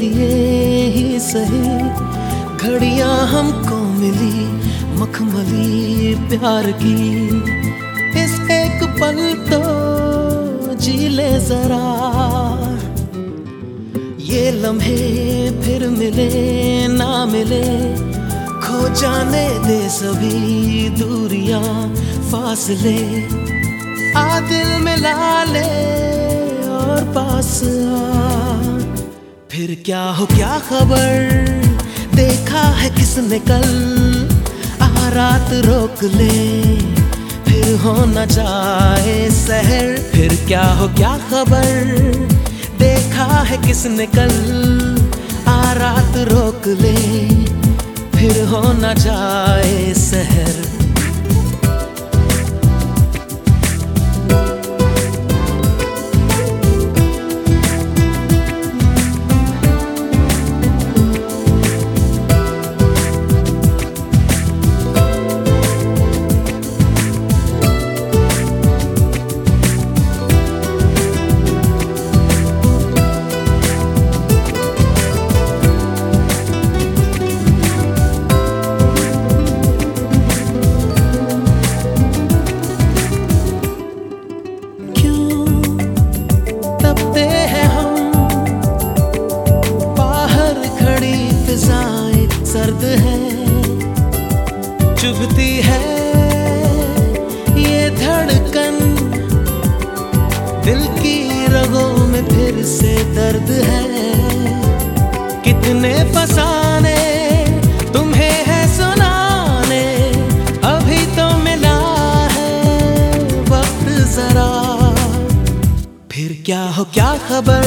ही सही। घड़ियाँ हमको मिली, मखमली प्यार की। इस एक पल तो जी ले जरा। ये लम्हे फिर मिले, ना मिले। खो जाने दे सभी दूरियाँ, फासले। आ दिल मिला ले और पास आ। फिर क्या हो क्या खबर? देखा है किसने कल? आ रात रोक ले। फिर हो न जाए शहर। फिर क्या हो क्या खबर? देखा है किसने कल? आ रात रोक ले। फिर हो न जाए शहर। चुभती है ये धड़कन। दिल की रगों में फिर से दर्द है। कितने फसाने तुम्हें है सुनाने। अभी तो मिला है वक्त जरा। फिर क्या हो क्या खबर?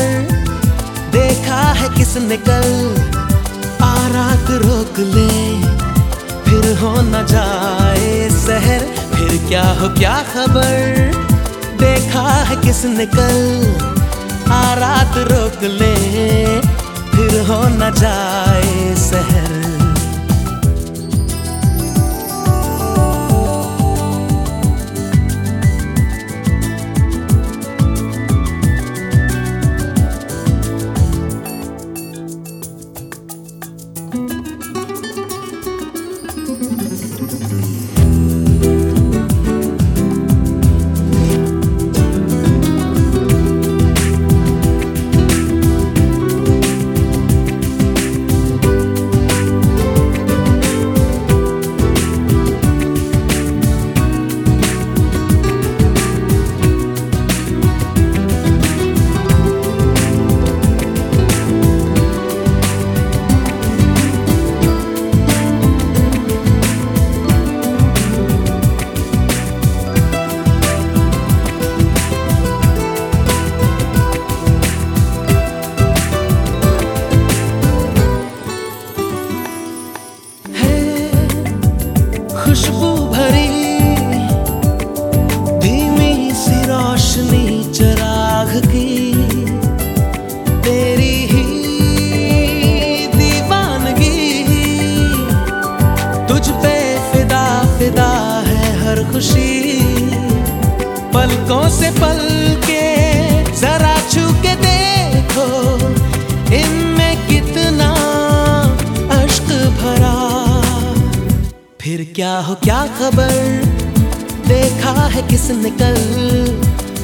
देखा है किसने कल? आ रात रोक ले। न जाए शहर फिर क्या हो क्या खबर? देखा है किसने कल? आ रात रोक ले, फिर हो न जाए शहर खुशबू भरी, धीमी सी रोशनी चराग की। तेरी ही दीवानगी तुझ पे फिदा फिदा है हर खुशी। पलकों से पल क्या हो, क्या खबर? देखा है किसने कल?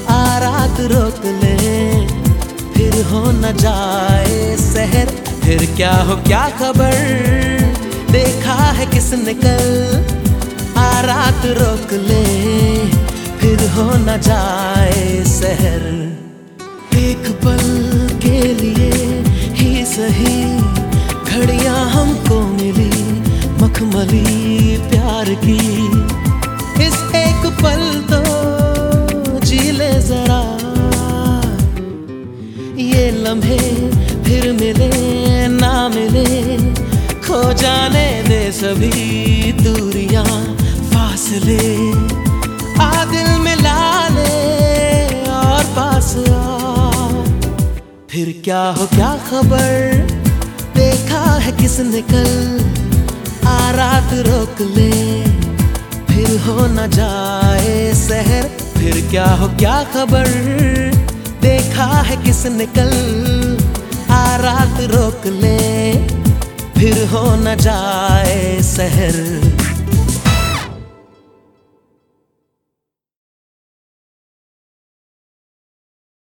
आ रात रोक ले, फिर हो न जाए शहर। फिर क्या हो, क्या खबर? देखा है किसने कल? आ रात रोक ले, फिर हो न जाए शहर। एक पल के लिए ही सही, घड़ियाँ हमको मिली, मखमली प्यार। की। इस एक पल तो जी ले जरा। ये लम्हे फिर मिले, ना मिले। खो जाने दे सभी दूरियाँ, फासले। आ दिल मिला ले और पास आ। फिर क्या हो क्या खबर? देखा है किसने कल? आ रात रोक ले। न जाए शहर। फिर क्या हो, क्या खबर? देखा है किसने कल? आ रात रोक ले, फिर हो न जाए सहर